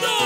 no!